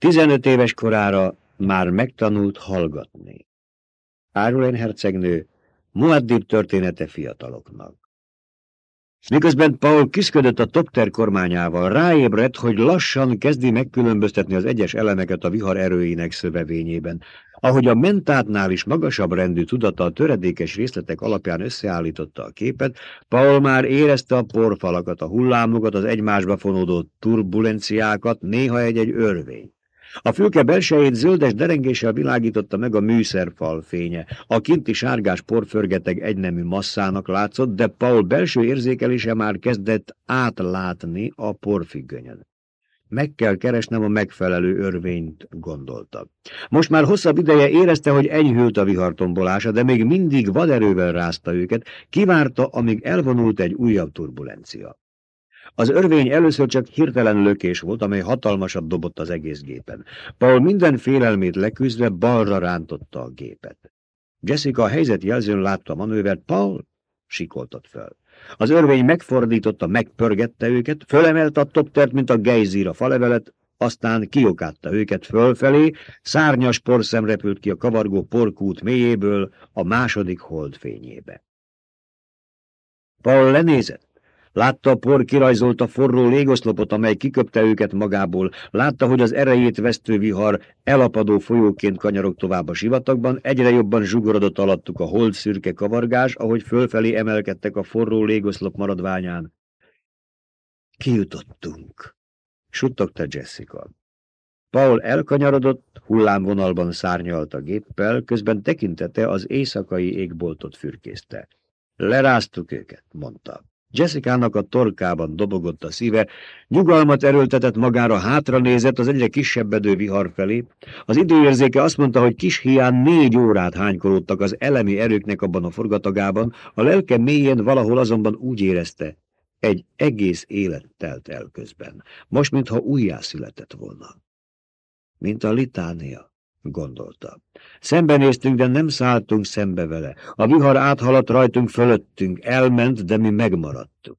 Tizenöt éves korára már megtanult hallgatni. Árulén hercegnő Muaddib története fiataloknak. Miközben Paul küzdött a Topter kormányával, ráébredt, hogy lassan kezdi megkülönböztetni az egyes elemeket a vihar erőinek szövevényében. Ahogy a mentátnál is magasabb rendű tudata a töredékes részletek alapján összeállította a képet, Paul már érezte a porfalakat, a hullámokat, az egymásba fonódó turbulenciákat, néha egy-egy örvény. A fülke belsejét zöldes derengéssel világította meg a műszerfal fénye. A kinti sárgás porförgeteg egynemű masszának látszott, de Paul belső érzékelése már kezdett átlátni a porfüggönyen. Meg kell keresnem a megfelelő örvényt, gondolta. Most már hosszabb ideje érezte, hogy enyhült a vihartombolása, de még mindig vaderővel rázta őket, kivárta, amíg elvonult egy újabb turbulencia. Az örvény először csak hirtelen lökés volt, amely hatalmasat dobott az egész gépen. Paul minden félelmét leküzdve balra rántotta a gépet. Jessica a helyzetjelzőn látta a manővert, Paul sikoltott föl. Az örvény megfordította, megpörgette őket, fölemelte a toptert, mint a gejzír a falevelet, aztán kiokátta őket fölfelé, szárnyas porszem repült ki a kavargó porkút mélyéből a második holdfényébe. Paul lenézett. Látta a por kirajzolta forró légoszlopot, amely kiköpte őket magából. Látta, hogy az erejét vesztő vihar elapadó folyóként kanyarog tovább a sivatagban, egyre jobban zsugorodott alattuk a hold szürke kavargás, ahogy fölfelé emelkedtek a forró légoszlop maradványán. Kijutottunk, suttogta Jessica. Paul elkanyarodott, hullámvonalban szárnyalt a géppel, közben tekintete az éjszakai égboltot fürkészte. Leráztuk őket, mondta. Jessica-nak a torkában dobogott a szíve, nyugalmat erőltetett magára, hátra nézett az egyre kisebbedő vihar felé. Az időérzéke azt mondta, hogy kis hián négy órát hánykolódtak az elemi erőknek abban a forgatagában, a lelke mélyén valahol azonban úgy érezte, egy egész élet telt el közben, most mintha újjászületett volna. Mint a litánia gondolta. Szembenéztünk, de nem szálltunk szembe vele. A vihar áthaladt rajtunk fölöttünk, elment, de mi megmaradtuk.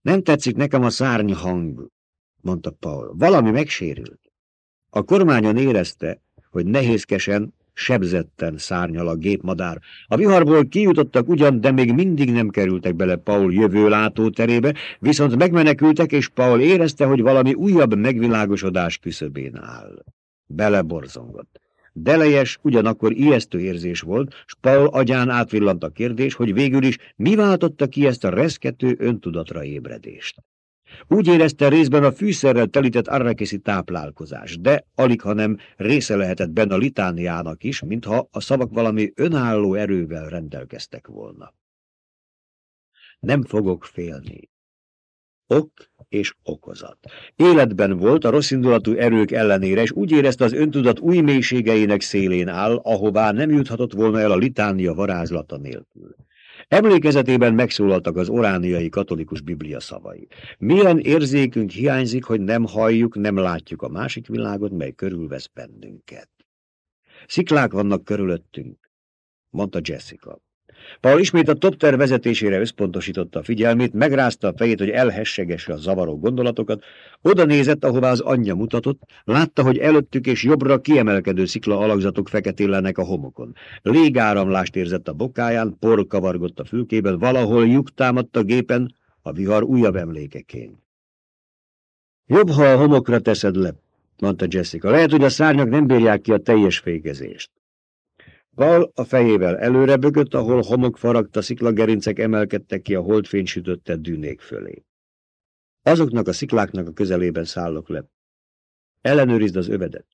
Nem tetszik nekem a szárny hang, mondta Paul. Valami megsérült. A kormányon érezte, hogy nehézkesen, sebzetten szárnyal a gépmadár. A viharból kijutottak ugyan, de még mindig nem kerültek bele Paul jövő látóterébe, viszont megmenekültek, és Paul érezte, hogy valami újabb megvilágosodás küszöbén áll beleborzongott. Delejes, ugyanakkor ijesztő érzés volt, s Paul agyán átvillant a kérdés, hogy végül is mi váltotta ki ezt a reszkető öntudatra ébredést. Úgy érezte részben a fűszerrel telített arrakeszi táplálkozás, de alig, hanem része lehetett benne a litániának is, mintha a szavak valami önálló erővel rendelkeztek volna. Nem fogok félni, Ok és okozat. Életben volt a rosszindulatú erők ellenére, és úgy érezte az öntudat új mélységeinek szélén áll, ahová nem juthatott volna el a litánia varázslata nélkül. Emlékezetében megszólaltak az orániai katolikus biblia szavai. Milyen érzékünk hiányzik, hogy nem halljuk, nem látjuk a másik világot, mely körülvesz bennünket. Sziklák vannak körülöttünk, mondta Jessica. Paul ismét a topter vezetésére összpontosította a figyelmét, megrázta a fejét, hogy elhessegesse a zavaró gondolatokat, oda nézett, ahová az anyja mutatott, látta, hogy előttük és jobbra kiemelkedő szikla alakzatok feketélenek a homokon. Légáramlást érzett a bokáján, por kavargott a fülkében, valahol lyuk támadt a gépen, a vihar újabb emlékeként. Jobb, ha a homokra teszed le, mondta Jessica. Lehet, hogy a szárnyak nem bírják ki a teljes fékezést. Val a fejével előre bögött, ahol homok faragta sziklagerincek emelkedtek ki a holdfény sütötte dűnék fölé. Azoknak a szikláknak a közelében szállok le. Ellenőrizd az övedet.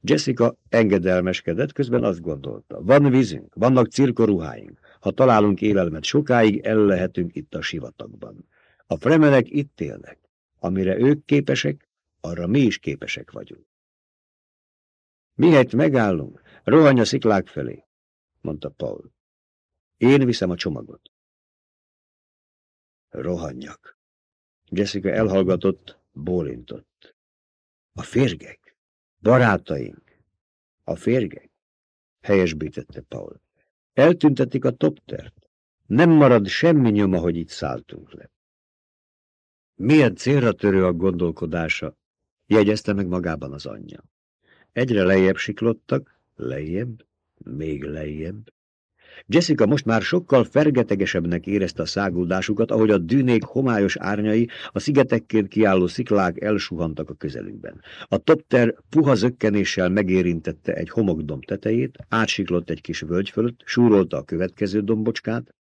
Jessica engedelmeskedett, közben azt gondolta. Van vízünk, vannak cirkoruháink. Ha találunk élelmet sokáig, el lehetünk itt a sivatagban. A fremenek itt élnek. Amire ők képesek, arra mi is képesek vagyunk. Mihelyt megállunk, Rohanj a sziklák felé, mondta Paul. Én viszem a csomagot. Rohanjak. Jessica elhallgatott, bólintott. A férgek, barátaink, a férgek, helyesbítette Paul. Eltüntetik a toptert. Nem marad semmi nyoma, hogy itt szálltunk le. Milyen célra törő a gondolkodása, jegyezte meg magában az anyja. Egyre lejjebb siklottak, lejjebb, még lejjebb. Jessica most már sokkal fergetegesebbnek érezte a száguldásukat, ahogy a dűnék homályos árnyai, a szigetekként kiálló sziklák elsuhantak a közelükben. A topter puha zökkenéssel megérintette egy homokdomb tetejét, átsiklott egy kis völgy fölött, súrolta a következő dombocskát.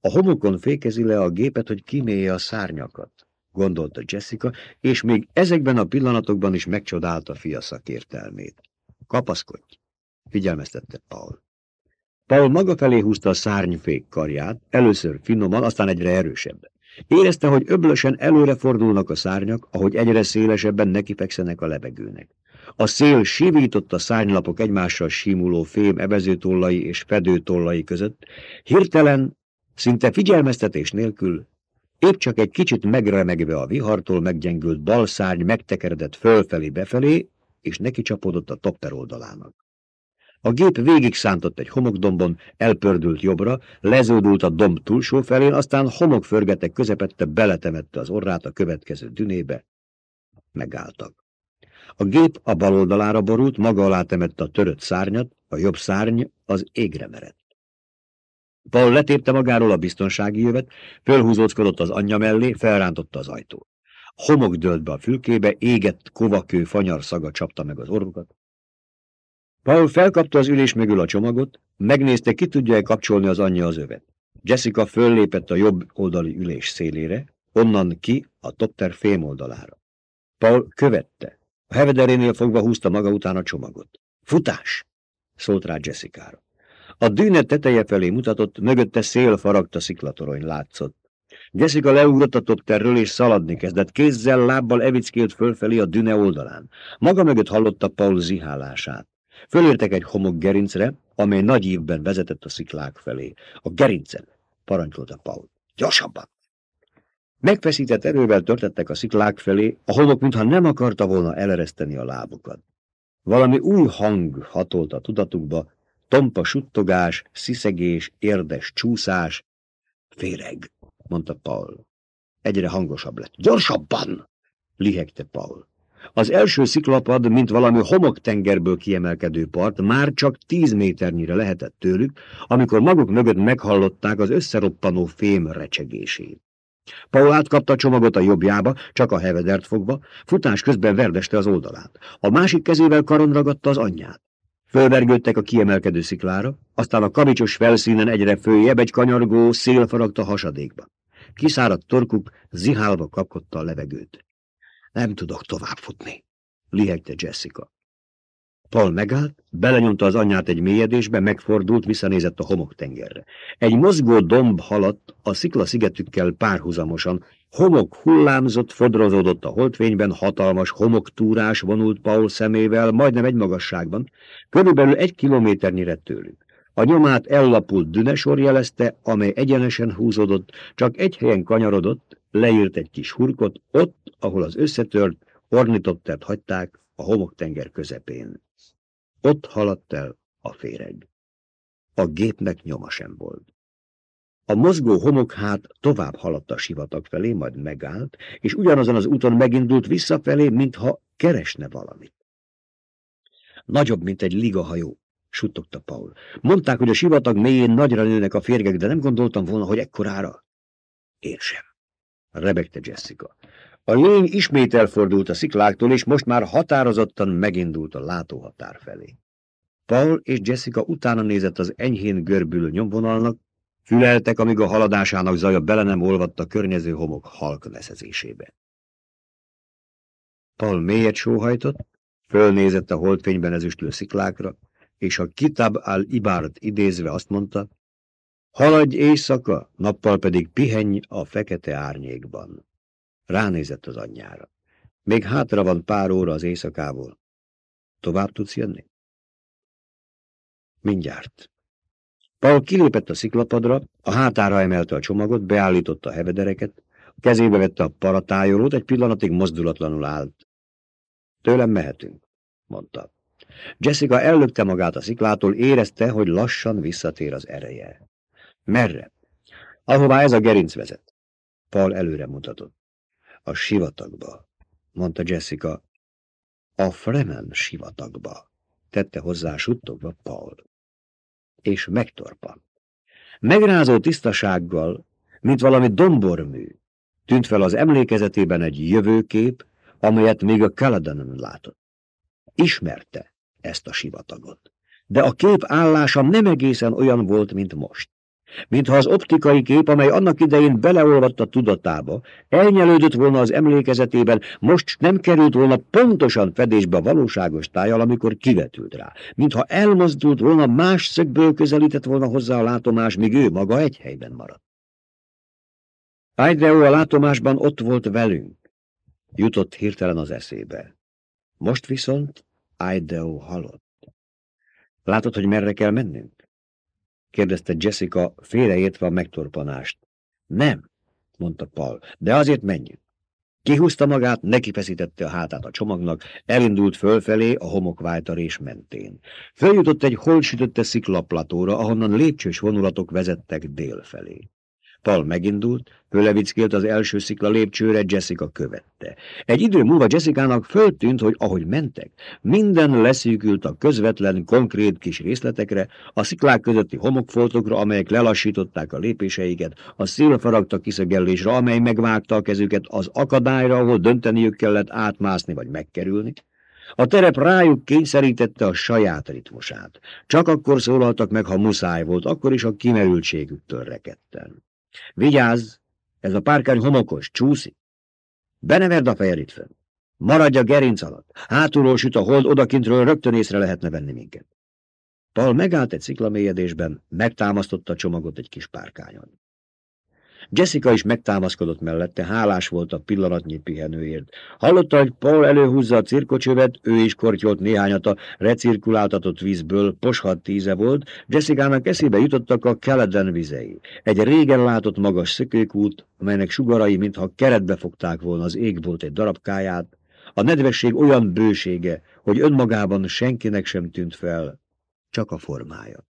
A homokon fékezi le a gépet, hogy kimélje a szárnyakat, gondolta Jessica, és még ezekben a pillanatokban is megcsodálta fia szakértelmét. Kapaszkodj! Figyelmeztette Paul. Paul maga felé húzta a szárnyfék karját, először finoman, aztán egyre erősebben. Érezte, hogy öblösen előre fordulnak a szárnyak, ahogy egyre szélesebben nekifekszenek a levegőnek. A szél sívított a szárnylapok egymással simuló fém evezőtollai és fedőtollai között. Hirtelen, szinte figyelmeztetés nélkül, épp csak egy kicsit megremegve a vihartól meggyengült bal szárny megtekeredett fölfelé-befelé, és neki csapódott a topper oldalának. A gép végig szántott egy homokdombon, elpördült jobbra, leződült a domb túlsó felén, aztán homokförgetek közepette beletemette az orrát a következő dünébe. Megálltak. A gép a bal oldalára borult, maga alá temette a törött szárnyat, a jobb szárny az égre merett. Paul letépte magáról a biztonsági jövet, fölhúzóckodott az anyja mellé, felrántotta az ajtót. Homok dőlt be a fülkébe, égett kovakő fanyar szaga csapta meg az orrukat. Paul felkapta az ülés mögül a csomagot, megnézte, ki tudja-e kapcsolni az anyja az övet. Jessica föllépett a jobb oldali ülés szélére, onnan ki a topter fém oldalára. Paul követte. A hevederénél fogva húzta maga után a csomagot. Futás! szólt rá Jessica-ra. A dűne teteje felé mutatott, mögötte szél faragta sziklatorony látszott. Jessica leugrott a topterről és szaladni kezdett, kézzel, lábbal evickélt fölfelé a düne oldalán. Maga mögött hallotta Paul zihálását. Fölértek egy homok gerincre, amely nagy ívben vezetett a sziklák felé. A gerincen, parancsolta Paul. Gyorsabban! Megfeszített erővel törtettek a sziklák felé, a homok mintha nem akarta volna elereszteni a lábukat. Valami új hang hatolt a tudatukba, tompa suttogás, sziszegés, érdes csúszás. Féreg, mondta Paul. Egyre hangosabb lett. Gyorsabban! lihegte Paul. Az első sziklapad, mint valami homoktengerből kiemelkedő part, már csak tíz méternyire lehetett tőlük, amikor maguk mögött meghallották az összeroppanó fém recsegését. Paul átkapta a csomagot a jobbjába, csak a hevedert fogva, futás közben verdeste az oldalát. A másik kezével karon ragadta az anyját. Fölvergődtek a kiemelkedő sziklára, aztán a kamicsos felszínen egyre följebb egy kanyargó szél faragta hasadékba. Kiszáradt torkuk zihálva kapkodta a levegőt. Nem tudok tovább futni, lihegte Jessica. Paul megállt, belenyomta az anyját egy mélyedésbe, megfordult, visszanézett a homoktengerre. Egy mozgó domb haladt a sziklaszigetükkel párhuzamosan, homok hullámzott, fodrozódott a holdfényben, hatalmas homoktúrás vonult Paul szemével, majdnem egy magasságban, körülbelül egy kilométernyire tőlük. A nyomát ellapult dünesor jelezte, amely egyenesen húzódott, csak egy helyen kanyarodott, leírt egy kis hurkot, ott, ahol az összetört, ornitottert hagyták a homoktenger közepén. Ott haladt el a féreg. A gépnek nyoma sem volt. A mozgó homokhát tovább haladt a sivatag felé, majd megállt, és ugyanazon az úton megindult visszafelé, mintha keresne valamit. Nagyobb, mint egy ligahajó, suttogta Paul. Mondták, hogy a sivatag mélyén nagyra nőnek a férgek, de nem gondoltam volna, hogy ekkorára. Én sem rebegte Jessica. A lény ismét elfordult a szikláktól, és most már határozottan megindult a látóhatár felé. Paul és Jessica utána nézett az enyhén görbülő nyomvonalnak, füleltek, amíg a haladásának zaja bele nem olvadt a környező homok halk leszezésébe. Paul mélyet sóhajtott, fölnézett a holdfényben ezüstlő sziklákra, és a Kitab al-Ibárt idézve azt mondta, Haladj éjszaka, nappal pedig pihenj a fekete árnyékban. Ránézett az anyjára. Még hátra van pár óra az éjszakából. Tovább tudsz jönni? Mindjárt. Paul kilépett a sziklapadra, a hátára emelte a csomagot, beállította a hevedereket, a kezébe vette a paratájolót, egy pillanatig mozdulatlanul állt. Tőlem mehetünk, mondta. Jessica ellökte magát a sziklától, érezte, hogy lassan visszatér az ereje. Merre? Ahová ez a gerinc vezet. Paul előre mutatott. A sivatagba, mondta Jessica. A Fremen sivatagba, tette hozzá suttogva Paul. És megtorpant. Megrázó tisztasággal, mint valami dombormű, tűnt fel az emlékezetében egy jövőkép, amelyet még a Caladonon látott. Ismerte ezt a sivatagot, de a kép állása nem egészen olyan volt, mint most mintha az optikai kép, amely annak idején beleolvadt a tudatába, elnyelődött volna az emlékezetében, most nem került volna pontosan fedésbe a valóságos tájjal, amikor kivetült rá, mintha elmozdult volna, más szögből közelített volna hozzá a látomás, míg ő maga egy helyben maradt. Aideo a látomásban ott volt velünk, jutott hirtelen az eszébe. Most viszont Aideo halott. Látod, hogy merre kell mennünk? Kérdezte Jessica, félreértve a megtorpanást. Nem, mondta Paul, de azért menjünk. Kihúzta magát, nekifeszítette a hátát a csomagnak, elindult fölfelé a homokváltarés mentén. Följutott egy holsütötte sziklaplatóra, ahonnan lépcsős vonulatok vezettek dél felé. Paul megindult, fölevickélt az első szikla lépcsőre, Jessica követte. Egy idő múlva Jessica-nak föltűnt, hogy ahogy mentek, minden leszűkült a közvetlen, konkrét kis részletekre, a sziklák közötti homokfoltokra, amelyek lelassították a lépéseiket, a szélfaragta kiszögellésre, amely megvágta a kezüket, az akadályra, ahol dönteniük kellett átmászni vagy megkerülni. A terep rájuk kényszerítette a saját ritmusát. Csak akkor szólaltak meg, ha muszáj volt, akkor is a kimerültségüktől rekedten. Vigyázz, ez a párkány homokos, csúszik. Beneverd a fejed itt fönn. Maradj a gerinc alatt. Hátulról süt a hold, odakintről rögtön észre lehetne venni minket. Paul megállt egy sziklamélyedésben, megtámasztotta a csomagot egy kis párkányon. Jessica is megtámaszkodott mellette, hálás volt a pillanatnyi pihenőért. Hallotta, hogy Paul előhúzza a cirkocsövet, ő is kortyolt néhányat a recirkuláltatott vízből, poshat tíze volt, Jessica-nak eszébe jutottak a Keleden vizei. Egy régen látott magas szökőkút, amelynek sugarai, mintha keretbe fogták volna az égbolt egy darabkáját, a nedvesség olyan bősége, hogy önmagában senkinek sem tűnt fel, csak a formája.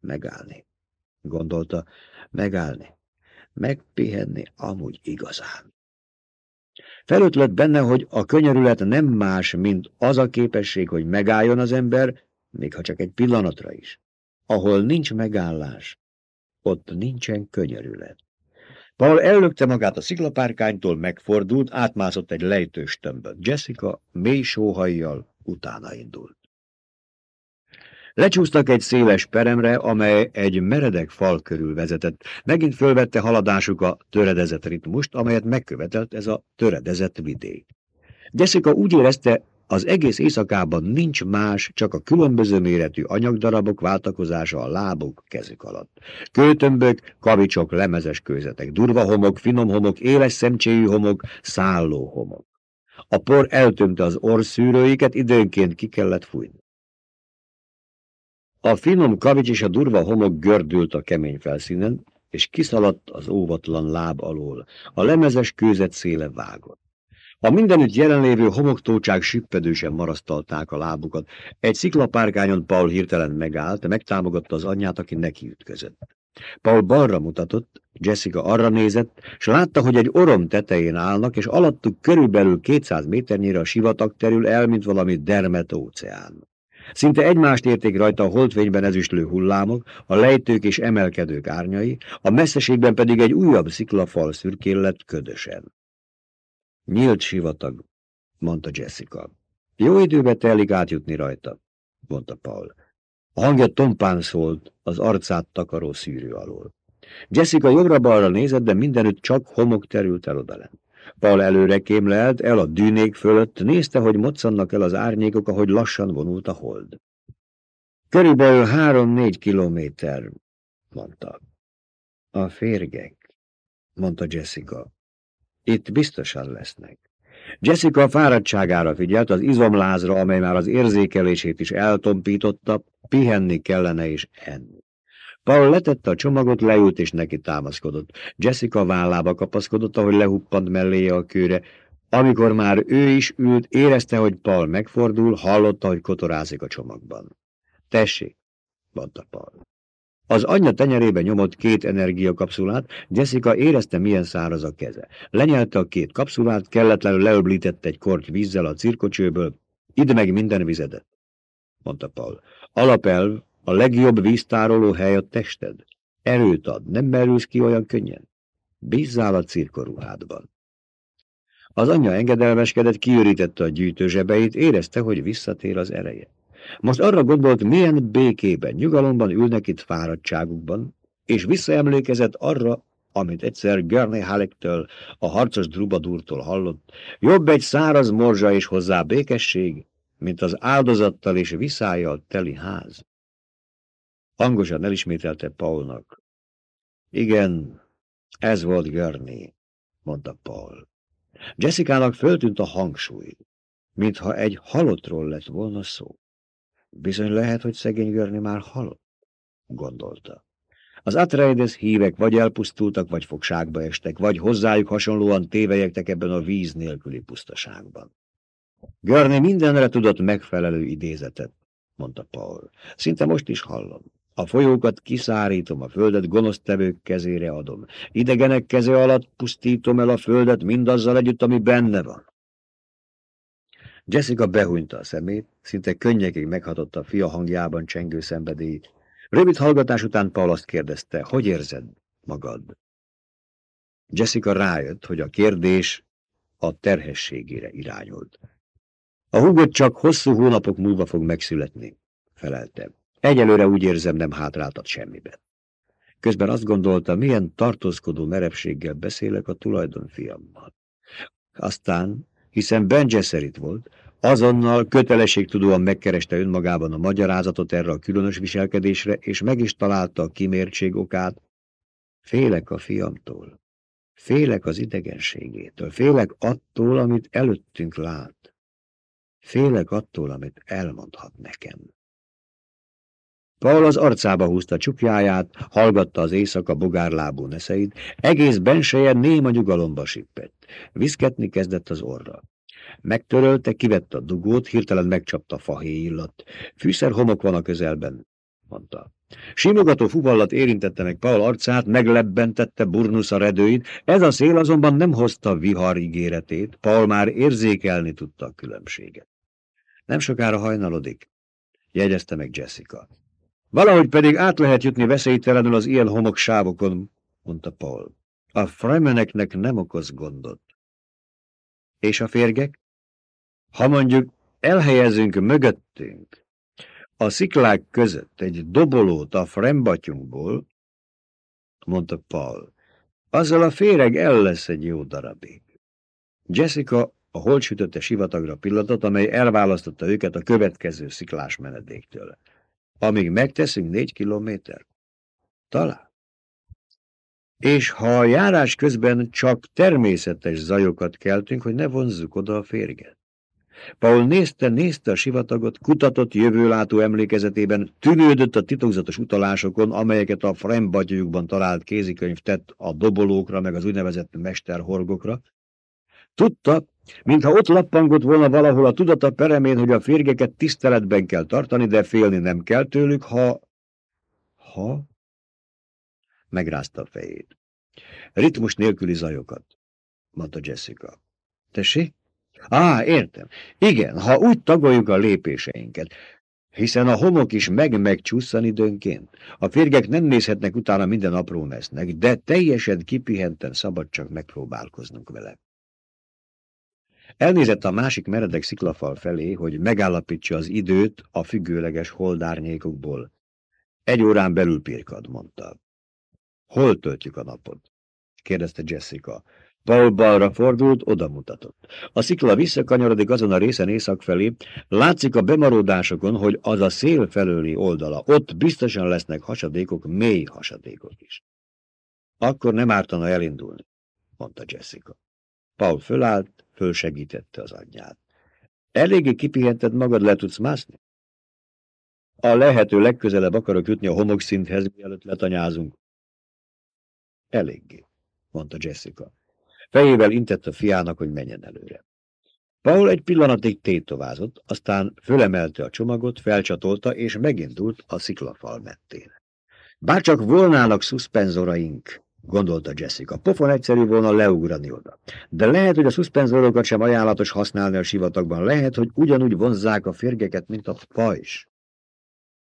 Megállni, gondolta, megállni megpihenni amúgy igazán. Felötlött benne, hogy a könyörület nem más, mint az a képesség, hogy megálljon az ember, még ha csak egy pillanatra is. Ahol nincs megállás, ott nincsen könyörület. Paul ellökte magát a sziklapárkánytól, megfordult, átmászott egy lejtős tömböt. Jessica mély sóhajjal utána indult. Lecsúsztak egy széles peremre, amely egy meredek fal körül vezetett. Megint fölvette haladásuk a töredezett ritmust, amelyet megkövetelt ez a töredezett vidék. Jessica úgy érezte, az egész éjszakában nincs más, csak a különböző méretű anyagdarabok váltakozása a lábuk, kezük alatt. Kőtömbök, kavicsok, lemezes kőzetek, durva homok, finom homok, éles szemcséjű homok, szálló homok. A por eltömte az orszűrőiket, időnként ki kellett fújni. A finom kavics és a durva homok gördült a kemény felszínen, és kiszaladt az óvatlan láb alól. A lemezes kőzet széle vágott. A mindenütt jelenlévő homoktócsák süppedősen marasztalták a lábukat. Egy sziklapárkányon Paul hirtelen megállt, megtámogatta az anyját, aki neki ütközött. Paul balra mutatott, Jessica arra nézett, és látta, hogy egy orom tetején állnak, és alattuk körülbelül 200 méternyire a sivatag terül el, mint valami dermet óceán. Szinte egymást érték rajta a holdfényben ezüstlő hullámok, a lejtők és emelkedők árnyai, a messzeségben pedig egy újabb sziklafal szürkéllett ködösen. Nyílt sivatag, mondta Jessica. Jó időbe telik átjutni rajta, mondta Paul. A hangja tompán szólt az arcát takaró szűrő alól. Jessica jobbra-balra nézett, de mindenütt csak homok terült el odalent. Paul előre kémlelt, el a dűnék fölött, nézte, hogy moccannak el az árnyékok, ahogy lassan vonult a hold. Körülbelül három-négy kilométer, mondta. A férgek, mondta Jessica. Itt biztosan lesznek. Jessica fáradtságára figyelt, az izomlázra, amely már az érzékelését is eltompította, pihenni kellene és enni. Paul letette a csomagot, leült és neki támaszkodott. Jessica vállába kapaszkodott, ahogy lehuppant melléje a kőre. Amikor már ő is ült, érezte, hogy Paul megfordul, hallotta, hogy kotorázik a csomagban. Tessék, mondta Paul. Az anyja tenyerébe nyomott két energiakapszulát, Jessica érezte, milyen száraz a keze. Lenyelte a két kapszulát, kelletlenül leöblítette egy korty vízzel a cirkocsőből, Idd meg minden vizedet, mondta Paul. Alapelv, a legjobb víztároló hely a tested. Erőt ad, nem merülsz ki olyan könnyen. Bízzál a cirkoruhádban. Az anyja engedelmeskedett, kiürítette a gyűjtőzsebeit, érezte, hogy visszatér az ereje. Most arra gondolt, milyen békében, nyugalomban ülnek itt fáradtságukban, és visszaemlékezett arra, amit egyszer Gurney Hallecktől, a harcos drubadúrtól hallott. Jobb egy száraz morzsa és hozzá békesség, mint az áldozattal és viszályjal teli ház. Hangosan elismételte Paulnak. Igen, ez volt Gurney, mondta Paul. Jessica-nak föltűnt a hangsúly, mintha egy halottról lett volna szó. Bizony lehet, hogy szegény Gurney már halott, gondolta. Az Atreides hívek vagy elpusztultak, vagy fogságba estek, vagy hozzájuk hasonlóan tévejektek ebben a víz nélküli pusztaságban. Görné mindenre tudott megfelelő idézetet, mondta Paul. Szinte most is hallom. A folyókat kiszárítom, a földet gonosztevők kezére adom. Idegenek keze alatt pusztítom el a földet mindazzal együtt, ami benne van. Jessica behúnyta a szemét, szinte könnyekig meghatotta a fia hangjában csengő szenvedélyt. Rövid hallgatás után Paul azt kérdezte, hogy érzed magad? Jessica rájött, hogy a kérdés a terhességére irányult. A húgod csak hosszú hónapok múlva fog megszületni, felelte. Egyelőre úgy érzem, nem hátráltat semmiben. Közben azt gondolta, milyen tartózkodó merevséggel beszélek a tulajdonfiammal. Aztán, hiszen Ben Gesserit volt, azonnal kötelességtudóan megkereste önmagában a magyarázatot erre a különös viselkedésre, és meg is találta a kimértség okát. Félek a fiamtól. Félek az idegenségétől. Félek attól, amit előttünk lát. Félek attól, amit elmondhat nekem. Paul az arcába húzta csukjáját, hallgatta az éjszaka bogárlábú neszeit, egész benseje néma nyugalomba sippett. Viszketni kezdett az orra. Megtörölte, kivette a dugót, hirtelen megcsapta fahéj illat. Fűszer homok van a közelben, mondta. Simogató fuvallat érintette meg Paul arcát, meglebbentette a redőit, ez a szél azonban nem hozta vihar ígéretét, Paul már érzékelni tudta a különbséget. Nem sokára hajnalodik, jegyezte meg Jessica. Valahogy pedig át lehet jutni veszélytelenül az ilyen homok sávokon, mondta Paul. A fremeneknek nem okoz gondot. És a férgek? Ha mondjuk elhelyezünk mögöttünk a sziklák között egy dobolót a frembatyunkból, mondta Paul, azzal a féreg el lesz egy jó darabig. Jessica a holtsütötte sivatagra pillatott, amely elválasztotta őket a következő sziklás menedéktől. Amíg megteszünk négy kilométer? Talán. És ha a járás közben csak természetes zajokat keltünk, hogy ne vonzzuk oda a férget. Paul nézte, nézte a sivatagot, kutatott jövőlátó emlékezetében, tűnődött a titokzatos utalásokon, amelyeket a Frembatyujukban talált kézikönyv tett a dobolókra, meg az úgynevezett mesterhorgokra. Tudta, mintha ott lappangott volna valahol a tudata peremén, hogy a férgeket tiszteletben kell tartani, de félni nem kell tőlük, ha... Ha? Megrázta a fejét. Ritmus nélküli zajokat, mondta Jessica. Tessék? Á, értem. Igen, ha úgy tagoljuk a lépéseinket, hiszen a homok is meg-meg csúszan időnként. A férgek nem nézhetnek utána minden apró nesznek, de teljesen kipihenten szabad csak megpróbálkoznunk vele. Elnézett a másik meredek sziklafal felé, hogy megállapítsa az időt a függőleges holdárnyékokból. Egy órán belül pirkad, mondta. Hol töltjük a napot? kérdezte Jessica. Paul balra fordult, oda mutatott. A szikla visszakanyarodik azon a részen észak felé, látszik a bemaródásokon, hogy az a szél felőli oldala. Ott biztosan lesznek hasadékok, mély hasadékok is. Akkor nem ártana elindulni, mondta Jessica. Paul fölállt, fölsegítette az anyját. Eléggé kipihented magad, le tudsz mászni? A lehető legközelebb akarok jutni a homokszinthez, mielőtt letanyázunk. Eléggé, mondta Jessica. Fejével intett a fiának, hogy menjen előre. Paul egy pillanatig tétovázott, aztán fölemelte a csomagot, felcsatolta, és megindult a sziklafal mentén. Bárcsak volnának szuszpenzoraink, gondolta Jessica. Pofon egyszerű volna leugrani oda. De lehet, hogy a szuszpenzorokat sem ajánlatos használni a sivatagban. Lehet, hogy ugyanúgy vonzzák a férgeket, mint a pajzs.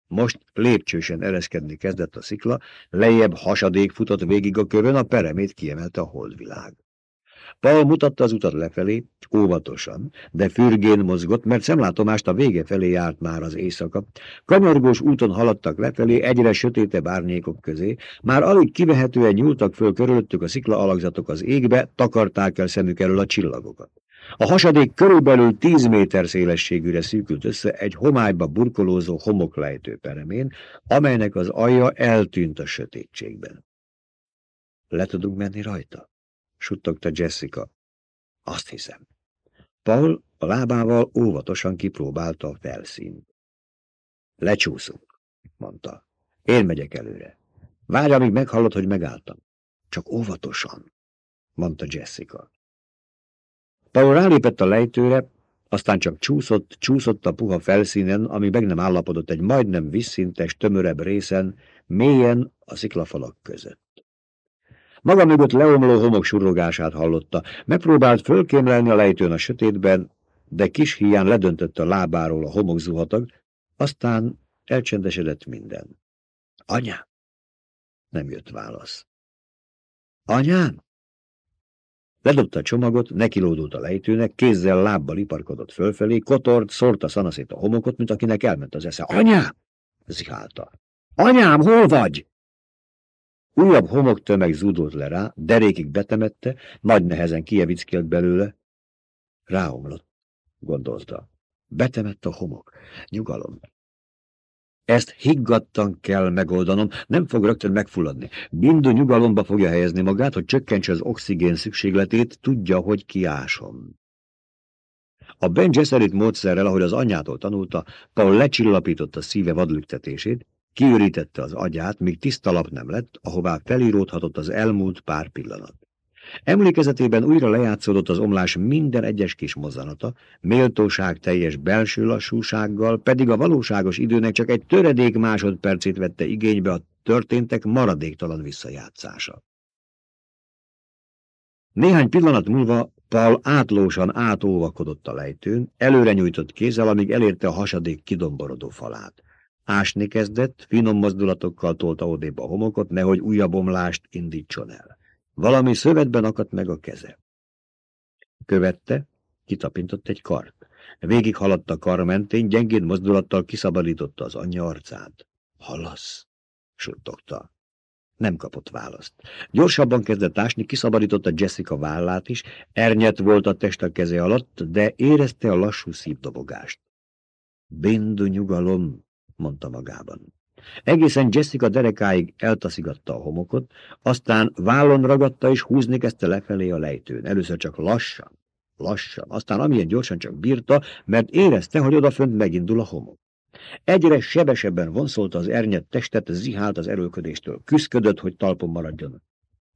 Most lépcsősen ereszkedni kezdett a szikla, lejjebb hasadék futott végig a kövön, a peremét kiemelte a holdvilág. Paul mutatta az utat lefelé, óvatosan, de fürgén mozgott, mert szemlátomást a vége felé járt már az éjszaka. Kanyargós úton haladtak lefelé, egyre sötétebb árnyékok közé, már alig kivehetően nyúltak föl körülöttük a szikla alakzatok az égbe, takarták el szemük elől a csillagokat. A hasadék körülbelül tíz méter szélességűre szűkült össze egy homályba burkolózó homoklejtő peremén, amelynek az alja eltűnt a sötétségben. Le tudunk menni rajta? Suttogta Jessica. Azt hiszem. Paul a lábával óvatosan kipróbálta a felszínt. Lecsúszunk, mondta. Én megyek előre. Várj, amíg meghallod, hogy megálltam. Csak óvatosan, mondta Jessica. Paul rálépett a lejtőre, aztán csak csúszott, csúszott a puha felszínen, ami meg nem állapodott egy majdnem visszintes, tömörebb részen, mélyen a sziklafalak között. Maga mögött leomló homok surrogását hallotta. Megpróbált fölkémlelni a lejtőn a sötétben, de kis hián ledöntött a lábáról a homokzuhatag, aztán elcsendesedett minden. Anya? Nem jött válasz. Anyám? Ledobta a csomagot, nekilódult a lejtőnek, kézzel, lábbal iparkodott fölfelé, kotort, szórta szanaszét a homokot, mint akinek elment az esze. Anyám! zihálta. Anyám, hol vagy? Újabb homoktömeg zúdult le rá, derékig betemette, nagy nehezen kievickélt belőle. Ráomlott, gondolta. Betemett a homok. Nyugalom. Ezt higgadtan kell megoldanom, nem fog rögtön megfulladni. Bindu nyugalomba fogja helyezni magát, hogy csökkentse az oxigén szükségletét, tudja, hogy kiásom. A Ben Gesserit módszerrel, ahogy az anyától tanulta, Paul lecsillapította szíve vadlüktetését, kiürítette az agyát, míg tiszta lap nem lett, ahová felíródhatott az elmúlt pár pillanat. Emlékezetében újra lejátszódott az omlás minden egyes kis mozzanata, méltóság teljes belső lassúsággal, pedig a valóságos időnek csak egy töredék másodpercét vette igénybe a történtek maradéktalan visszajátszása. Néhány pillanat múlva Paul átlósan átóvakodott a lejtőn, előre nyújtott kézzel, amíg elérte a hasadék kidomborodó falát. Ásni kezdett, finom mozdulatokkal tolta odébb a homokot, nehogy újabb omlást indítson el. Valami szövetben akadt meg a keze. Követte, kitapintott egy kart. Végig haladt a kar mentén, gyengéd mozdulattal kiszabadította az anyja arcát. Hallasz? suttogta. Nem kapott választ. Gyorsabban kezdett ásni, kiszabadította Jessica vállát is, ernyet volt a test a keze alatt, de érezte a lassú szívdobogást. Bindu nyugalom, mondta magában. Egészen Jessica derekáig eltaszigatta a homokot, aztán vállon ragadta és húzni kezdte lefelé a lejtőn. Először csak lassan, lassan, aztán amilyen gyorsan csak bírta, mert érezte, hogy odafönt megindul a homok. Egyre sebesebben vonszolta az ernyett testet, zihált az erőködéstől, küszködött, hogy talpon maradjon.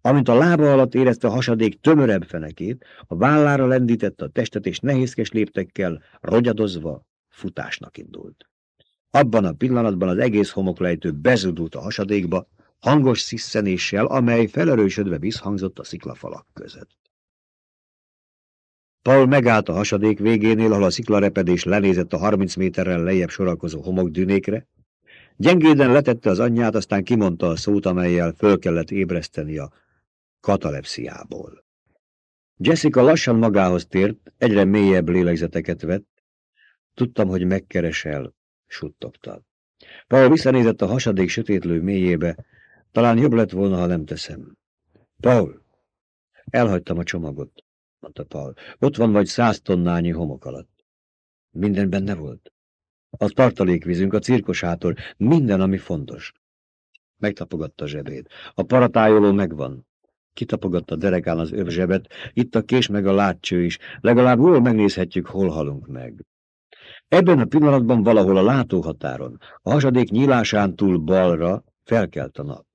Amint a lába alatt érezte a hasadék tömörebb fenekét, a vállára lendítette a testet, és nehézkes léptekkel, rogyadozva, futásnak indult. Abban a pillanatban az egész homoklejtő bezudult a hasadékba, hangos sziszenéssel, amely felerősödve visszhangzott a sziklafalak között. Paul megállt a hasadék végénél, ahol a sziklarepedés lenézett a 30 méterrel lejjebb sorakozó homokdünékre. Gyengéden letette az anyját, aztán kimondta a szót, amelyel föl kellett ébreszteni a katalepsziából. Jessica lassan magához tért, egyre mélyebb lélegzeteket vett. Tudtam, hogy megkeresel, suttogta. Paul visszanézett a hasadék sötétlő mélyébe. Talán jobb lett volna, ha nem teszem. Paul! Elhagytam a csomagot, mondta Paul. Ott van vagy száz tonnányi homok alatt. Minden benne volt. A tartalékvízünk, a cirkosátor, minden, ami fontos. Megtapogatta zsebét. A paratájoló megvan. Kitapogatta derekán az övzsebet, itt a kés meg a látcső is. Legalább jól megnézhetjük, hol halunk meg. Ebben a pillanatban valahol a látóhatáron, a hasadék nyílásán túl balra felkelt a nap.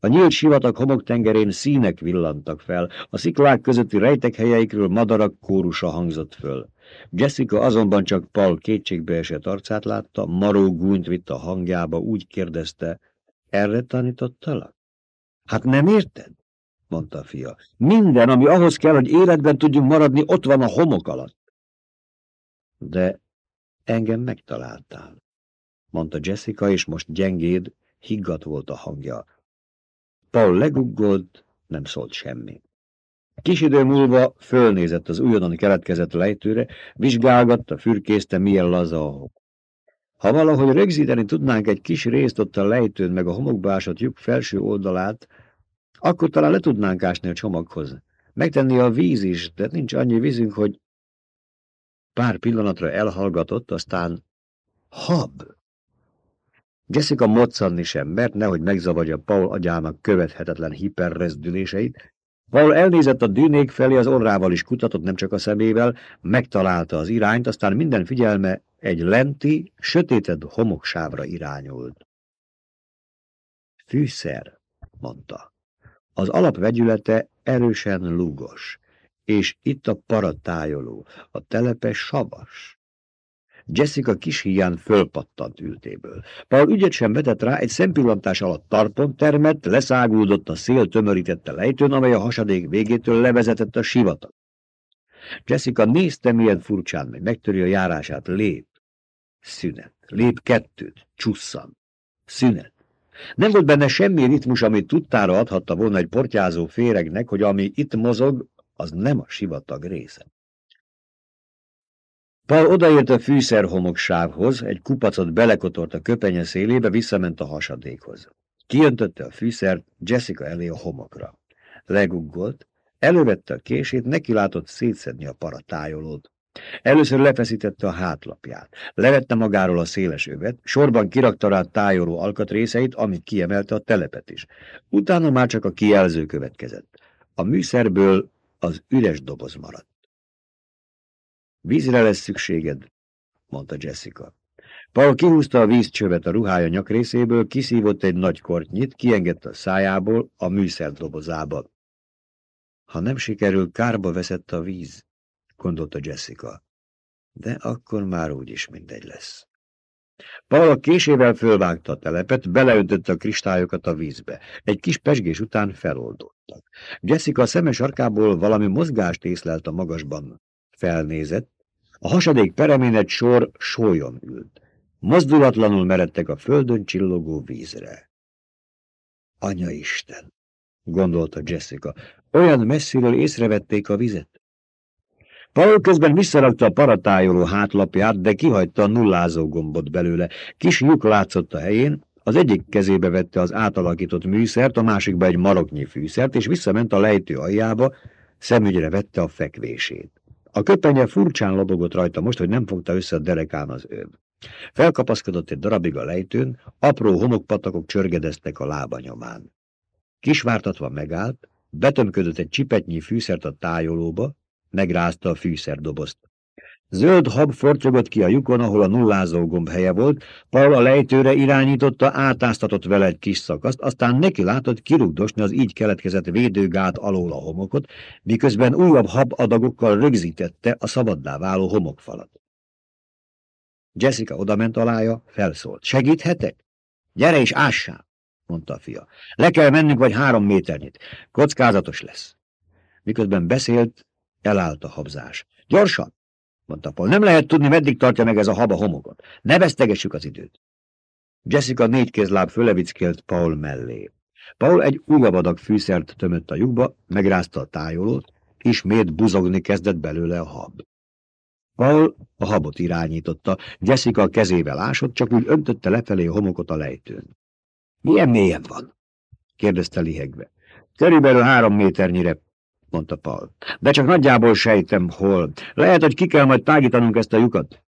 A nyílt sivatag homoktengerén színek villantak fel, a sziklák közötti rejtek helyeikről madarak kórusa hangzott föl. Jessica azonban csak Paul kétségbe esett arcát látta, maró gúnyt vitt a hangjába, úgy kérdezte, erre tanítottalak? Hát nem érted? mondta a fia. Minden, ami ahhoz kell, hogy életben tudjunk maradni, ott van a homok alatt. De engem megtaláltál, mondta Jessica, és most gyengéd, higgadt volt a hangja. Paul leguggolt, nem szólt semmi. Kis idő múlva fölnézett az újonnan keletkezett lejtőre, vizsgálgatta, fürkészte, milyen laza a homok. Ha valahogy rögzíteni tudnánk egy kis részt ott a lejtőn meg a homokba ásott lyuk felső oldalát, akkor talán le tudnánk ásni a csomaghoz. Megtenni a víz is, de nincs annyi vízünk, hogy pár pillanatra elhallgatott, aztán hab. Jessica moccanni sem, mert nehogy megzavarja Paul agyának követhetetlen hiperrezdüléseit. Paul elnézett a dűnék felé, az orrával is kutatott, nem csak a szemével, megtalálta az irányt, aztán minden figyelme egy lenti, sötéted homoksávra irányult. Fűszer, mondta. Az alapvegyülete erősen lúgos, és itt a paratájoló, a telepes savas. Jessica kis híján fölpattant ültéből. Paul ügyet sem vetett rá, egy szempillantás alatt tarpon termett, leszágúdott a szél tömörítette lejtőn, amely a hasadék végétől levezetett a sivatag. Jessica nézte, milyen furcsán megy, megtöri a járását, lép. Szünet. Lép kettőt. Csusszan. Szünet. Nem volt benne semmi ritmus, amit tudtára adhatta volna egy portyázó féregnek, hogy ami itt mozog, az nem a sivatag része. Paul odaért a fűszerhomoksávhoz, egy kupacot belekotort a köpenye szélébe, visszament a hasadékhoz. Kiöntötte a fűszert Jessica elé a homokra. Leguggolt, elővette a kését, neki látott szétszedni a paratájolót. Először lefeszítette a hátlapját, levette magáról a széles övet, sorban kirakta rá tájoló alkatrészeit, amit kiemelte a telepet is. Utána már csak a kijelző következett. A műszerből az üres doboz maradt. Vízre lesz szükséged, mondta Jessica. Paul kihúzta a vízcsövet a ruhája nyakrészéből, kiszívott egy nagy kortnyit, kiengedte a szájából a műszer dobozába. Ha nem sikerül, kárba veszett a víz, gondolta Jessica. De akkor már úgyis mindegy lesz. Paul a késével fölvágta a telepet, beleöntötte a kristályokat a vízbe. Egy kis pesgés után feloldottak. Jessica a szemes arkából valami mozgást észlelt a magasban. Felnézett. A hasadék peremén egy sor sólyon ült. Mozdulatlanul meredtek a földön csillogó vízre. Anya Isten, gondolta Jessica, olyan messziről észrevették a vizet. Paul közben visszarakta a paratájoló hátlapját, de kihagyta a nullázó gombot belőle. Kis lyuk látszott a helyén, az egyik kezébe vette az átalakított műszert, a másikba egy maroknyi fűszert, és visszament a lejtő aljába, szemügyre vette a fekvését. A köpenye furcsán lobogott rajta most, hogy nem fogta össze a derekán az öv. Felkapaszkodott egy darabig a lejtőn, apró homokpatakok csörgedeztek a lába nyomán. Kisvártatva megállt, betömködött egy csipetnyi fűszert a tájolóba, megrázta a fűszerdobozt. Zöld hab fortyogott ki a lyukon, ahol a nullázó gomb helye volt, Paul a lejtőre irányította, átáztatott vele egy kis szakaszt, aztán neki látott kirugdosni az így keletkezett védőgát alól a homokot, miközben újabb hab adagokkal rögzítette a szabaddá váló homokfalat. Jessica odament alája, felszólt. Segíthetek? Gyere és ássál, mondta a fia. Le kell mennünk vagy három méternyit. Kockázatos lesz. Miközben beszélt, Elállt a habzás. Gyorsan! mondta Paul. Nem lehet tudni, meddig tartja meg ez a haba homokot. Ne vesztegessük az időt. Jessica négy kézláb fölevickélt Paul mellé. Paul egy újabb adag fűszert tömött a lyukba, megrázta a tájolót, ismét buzogni kezdett belőle a hab. Paul a habot irányította, Jessica a kezével ásott, csak úgy öntötte lefelé a homokot a lejtőn. Milyen mélyen van? kérdezte lihegve. Körülbelül három méternyire, mondta Paul. De csak nagyjából sejtem, hol. Lehet, hogy ki kell majd tágítanunk ezt a lyukat.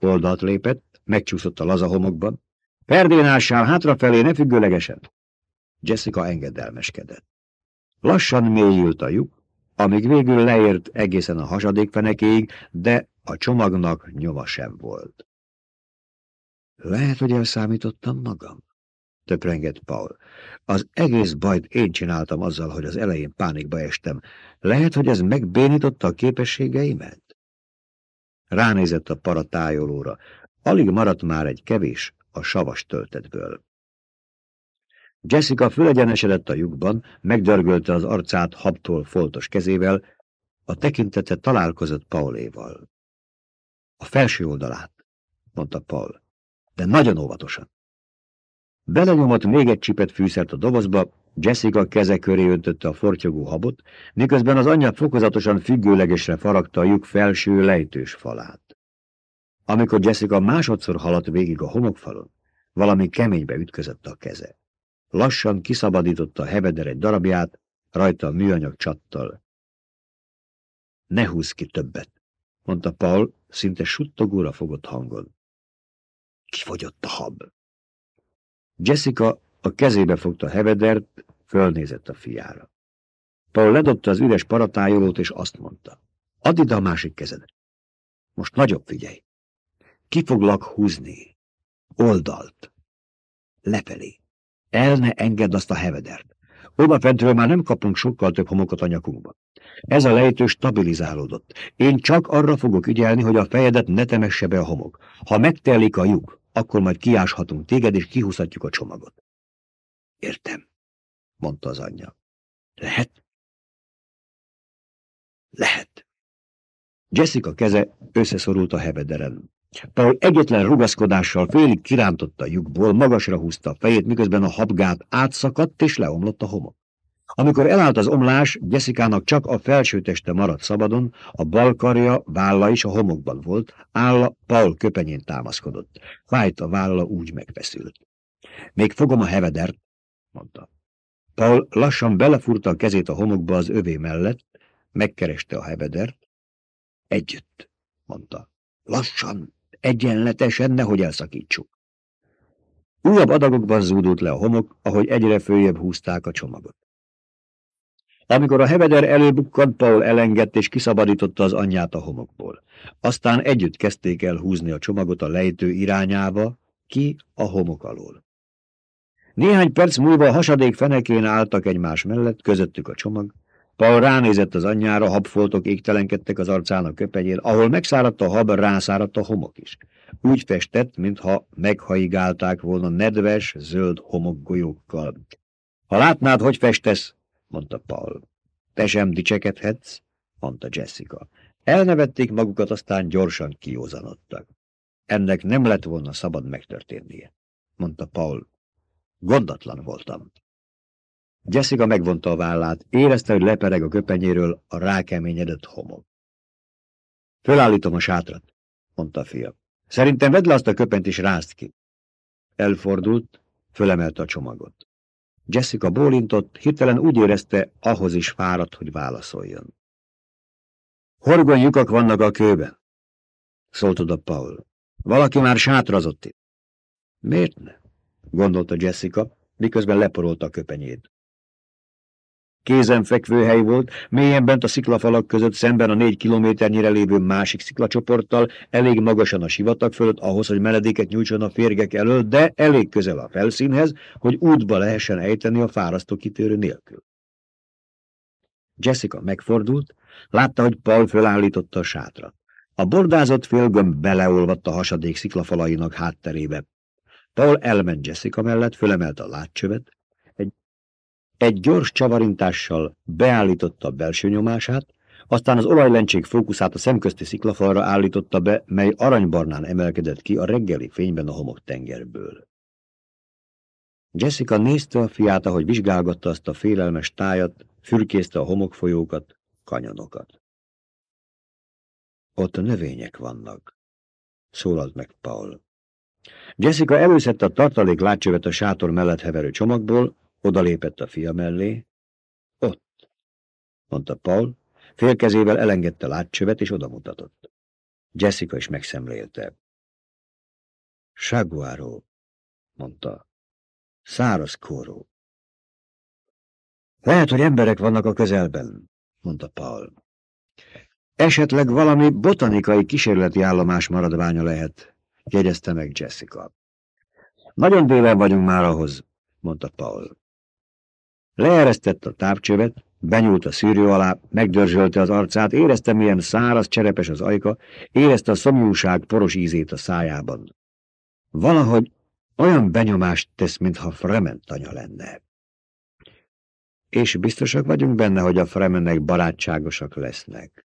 Oldalt lépett, megcsúszott a laza homokban. Perdénássál hátrafelé, ne függőlegesen. Jessica engedelmeskedett. Lassan mélyült a lyuk, amíg végül leért egészen a hasadékfenekéig, de a csomagnak nyoma sem volt. Lehet, hogy elszámítottam magam töprengett Paul. Az egész bajt én csináltam azzal, hogy az elején pánikba estem. Lehet, hogy ez megbénította a képességeimet? Ránézett a paratájolóra. Alig maradt már egy kevés a savas töltetből. Jessica fölegyenesedett a lyukban, megdörgölte az arcát habtól foltos kezével, a tekintete találkozott Pauléval. A felső oldalát, mondta Paul, de nagyon óvatosan. Belenyomott még egy csipet fűszert a dobozba, Jessica keze köré öntötte a fortyogó habot, miközben az anyja fokozatosan függőlegesre faragta a lyuk felső lejtős falát. Amikor Jessica másodszor haladt végig a homokfalon, valami keménybe ütközött a keze. Lassan kiszabadította a hebeder egy darabját, rajta a műanyag csattal. Ne húzz ki többet, mondta Paul, szinte suttogóra fogott hangon. Kifogyott a hab. Jessica a kezébe fogta Hevedert, fölnézett a fiára. Paul ledobta az üres paratájolót, és azt mondta. Add ide a másik kezed. Most nagyobb figyelj. Ki foglak húzni? Oldalt. Lefelé. El ne engedd azt a hevedert. Odafentről már nem kapunk sokkal több homokot a nyakunkba. Ez a lejtő stabilizálódott. Én csak arra fogok ügyelni, hogy a fejedet ne temesse be a homok. Ha megtelik a lyuk, akkor majd kiáshatunk téged, és kihúzhatjuk a csomagot. Értem, mondta az anyja. Lehet? Lehet. Jessica keze összeszorult a hebederen. Paul egyetlen rugaszkodással félig kirántotta a lyukból, magasra húzta a fejét, miközben a habgát átszakadt és leomlott a homok. Amikor elállt az omlás, Jessica-nak csak a felsőteste maradt szabadon, a bal karja, válla is a homokban volt, álla Paul köpenyén támaszkodott. Fájt a válla úgy megfeszült. Még fogom a hevedert, mondta. Paul lassan belefurta a kezét a homokba az övé mellett, megkereste a hevedert. Együtt, mondta. Lassan, egyenletesen, nehogy elszakítsuk. Újabb adagokban zúdult le a homok, ahogy egyre följebb húzták a csomagot. Amikor a heveder előbukkant, Paul elengedte és kiszabadította az anyját a homokból. Aztán együtt kezdték el húzni a csomagot a lejtő irányába, ki a homok alól. Néhány perc múlva a hasadék fenekén álltak egymás mellett, közöttük a csomag. Paul ránézett az anyjára, habfoltok égtelenkedtek az arcának köpenyén, ahol megszáradt a hab, rászáradt a homok is. Úgy festett, mintha meghaigálták volna nedves, zöld homokgolyókkal. Ha látnád, hogy festesz, mondta Paul. Te sem dicsekedhetsz, mondta Jessica. Elnevették magukat, aztán gyorsan kiózanodtak. Ennek nem lett volna szabad megtörténnie, mondta Paul. Gondatlan voltam. Jessica megvonta a vállát, érezte, hogy lepereg a köpenyéről a rákeményedett homok. Fölállítom a sátrat, mondta a fia. Szerintem vedd le azt a köpent és rázd ki. Elfordult, fölemelte a csomagot. Jessica bólintott, hirtelen úgy érezte, ahhoz is fáradt, hogy válaszoljon. Horgony lyukak vannak a kőben, szólt oda Paul. Valaki már sátrazott itt. Miért ne? gondolta Jessica, miközben leporolta a köpenyét. Kézenfekvő hely volt, mélyen bent a sziklafalak között szemben a négy kilométernyire lévő másik sziklacsoporttal, elég magasan a sivatag fölött ahhoz, hogy meledéket nyújtson a férgek elől, de elég közel a felszínhez, hogy útba lehessen ejteni a fárasztó kitérő nélkül. Jessica megfordult, látta, hogy Paul fölállította a sátrat. A bordázott félgömb beleolvadt a hasadék sziklafalainak hátterébe. Paul elment Jessica mellett, fölemelte a látcsövet, egy gyors csavarintással beállította belső nyomását, aztán az olajlencsék fókuszát a szemközti sziklafalra állította be, mely aranybarnán emelkedett ki a reggeli fényben a homoktengerből. Jessica nézte a fiát, ahogy vizsgálgatta azt a félelmes tájat, fürkészte a homokfolyókat, kanyonokat. Ott a növények vannak, szólalt meg Paul. Jessica előszette a tartalék látcsövet a sátor mellett heverő csomagból, Odalépett a fia mellé. Ott, mondta Paul, félkezével elengedte látcsövet és odamutatott. Jessica is megszemlélte. Saguaro, mondta. Száraz kóró. Lehet, hogy emberek vannak a közelben, mondta Paul. Esetleg valami botanikai kísérleti állomás maradványa lehet, jegyezte meg Jessica. Nagyon délen vagyunk már ahhoz, mondta Paul. Leeresztette a távcsövet, benyúlt a szűrő alá, megdörzsölte az arcát, érezte, milyen száraz, cserepes az ajka, érezte a szomjúság poros ízét a szájában. Valahogy Olyan benyomást tesz, mintha Fremen tanya lenne. És biztosak vagyunk benne, hogy a Fremennek barátságosak lesznek?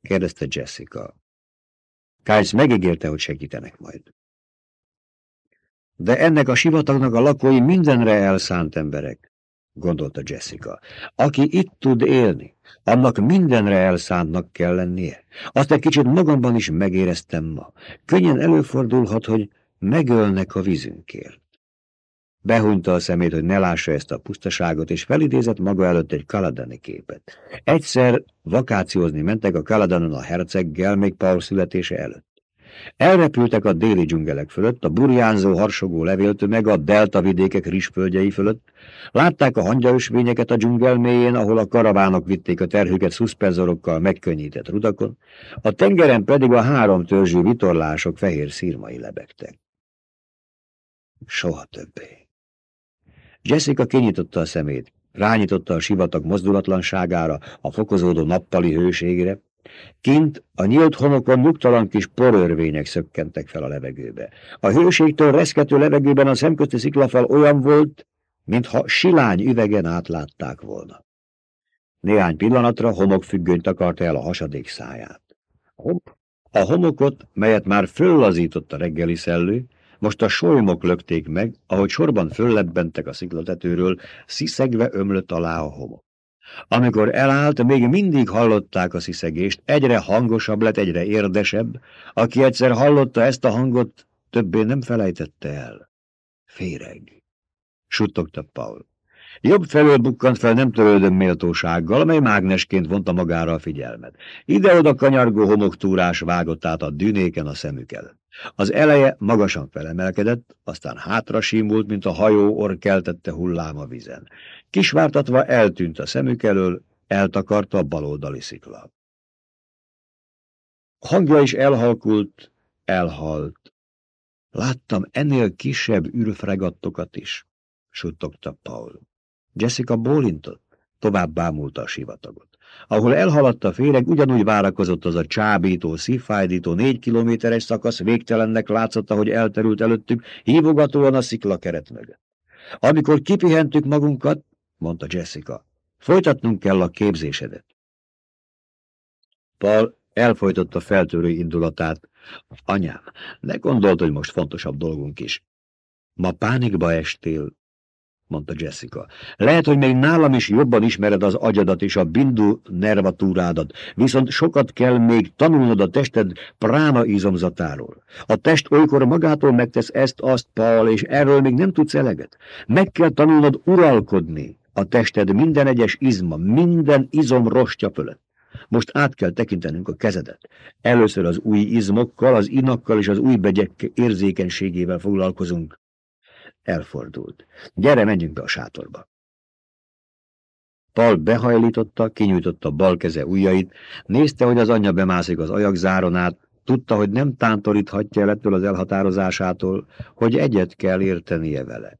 kérdezte Jessica. Kájsz megígérte, hogy segítenek majd. De ennek a sivatagnak a lakói mindenre elszánt emberek, gondolta Jessica. Aki itt tud élni, annak mindenre elszántnak kell lennie. Azt egy kicsit magamban is megéreztem ma. Könnyen előfordulhat, hogy megölnek a vízünkért. Behunyta a szemét, hogy ne lássa ezt a pusztaságot, és felidézett maga előtt egy kaladani képet. Egyszer vakációzni mentek a Kaladanon a herceggel, még Paul születése előtt. Elrepültek a déli dzsungelek fölött, a burjánzó, harsogó levéltömeg a delta vidékek rizsföldjei fölött, látták a hangyaösvényeket a dzsungel mélyén, ahol a karavánok vitték a terhüket szuszpenzorokkal megkönnyített rudakon, a tengeren pedig a három törzsű vitorlások fehér szírmai lebegtek. Soha többé. Jessica kinyitotta a szemét, rányitotta a sivatag mozdulatlanságára, a fokozódó nappali hőségre, Kint a nyílt homokon nyugtalan kis porörvények szökkentek fel a levegőbe. A hőségtől reszkető levegőben a szemközti sziklafal olyan volt, mintha silány üvegen átlátták volna. Néhány pillanatra homokfüggönyt akarta el a hasadék száját. A homokot, melyet már föllazított a reggeli szellő, most a solymok lökték meg, ahogy sorban föllebbentek a sziklatetőről, sziszegve ömlött alá a homok. Amikor elállt, még mindig hallották a sziszegést, egyre hangosabb lett, egyre érdesebb. Aki egyszer hallotta ezt a hangot, többé nem felejtette el. Féreg. Suttogta Paul. Jobb felől bukkant fel nem törődöm méltósággal, amely mágnesként vonta magára a figyelmet. Ide-oda kanyargó homoktúrás vágott át a dűnéken a szemük előtt. Az eleje magasan felemelkedett, aztán hátra simult, mint a hajó orkeltette hullám a vizen. Kisvártatva eltűnt a szemük elől, eltakarta a baloldali szikla. Hangja is elhalkult, elhalt. Láttam ennél kisebb űrfregattokat is, suttogta Paul. Jessica bólintott, tovább bámulta a sivatagot. Ahol elhaladt a féreg, ugyanúgy várakozott az a csábító, szívfájdító négy kilométeres szakasz, végtelennek látszott, hogy elterült előttük, hívogatóan a sziklakeret mögött. Amikor kipihentük magunkat, mondta Jessica, folytatnunk kell a képzésedet. Paul elfolytotta feltörő indulatát. Anyám, ne gondolt, hogy most fontosabb dolgunk is. Ma pánikba estél, mondta Jessica. Lehet, hogy még nálam is jobban ismered az agyadat és a bindu nervatúrádat, viszont sokat kell még tanulnod a tested prána izomzatáról. A test olykor magától megtesz ezt-azt, Paul, és erről még nem tudsz eleget. Meg kell tanulnod uralkodni a tested minden egyes izma, minden izom rostja fölött. Most át kell tekintenünk a kezedet. Először az új izmokkal, az inakkal és az új begyek érzékenységével foglalkozunk. Elfordult. Gyere, menjünk be a sátorba. Paul behajlította, kinyújtotta bal keze ujjait, nézte, hogy az anyja bemászik az ajakzáron át, tudta, hogy nem tántoríthatja el ettől az elhatározásától, hogy egyet kell értenie vele.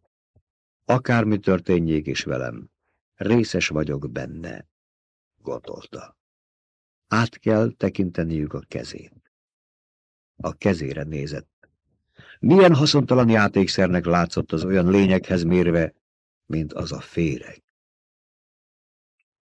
Akármi történjék is velem, részes vagyok benne, gondolta. Át kell tekinteniük a kezét. A kezére nézett. Milyen haszontalan játékszernek látszott az olyan lényekhez mérve, mint az a féreg.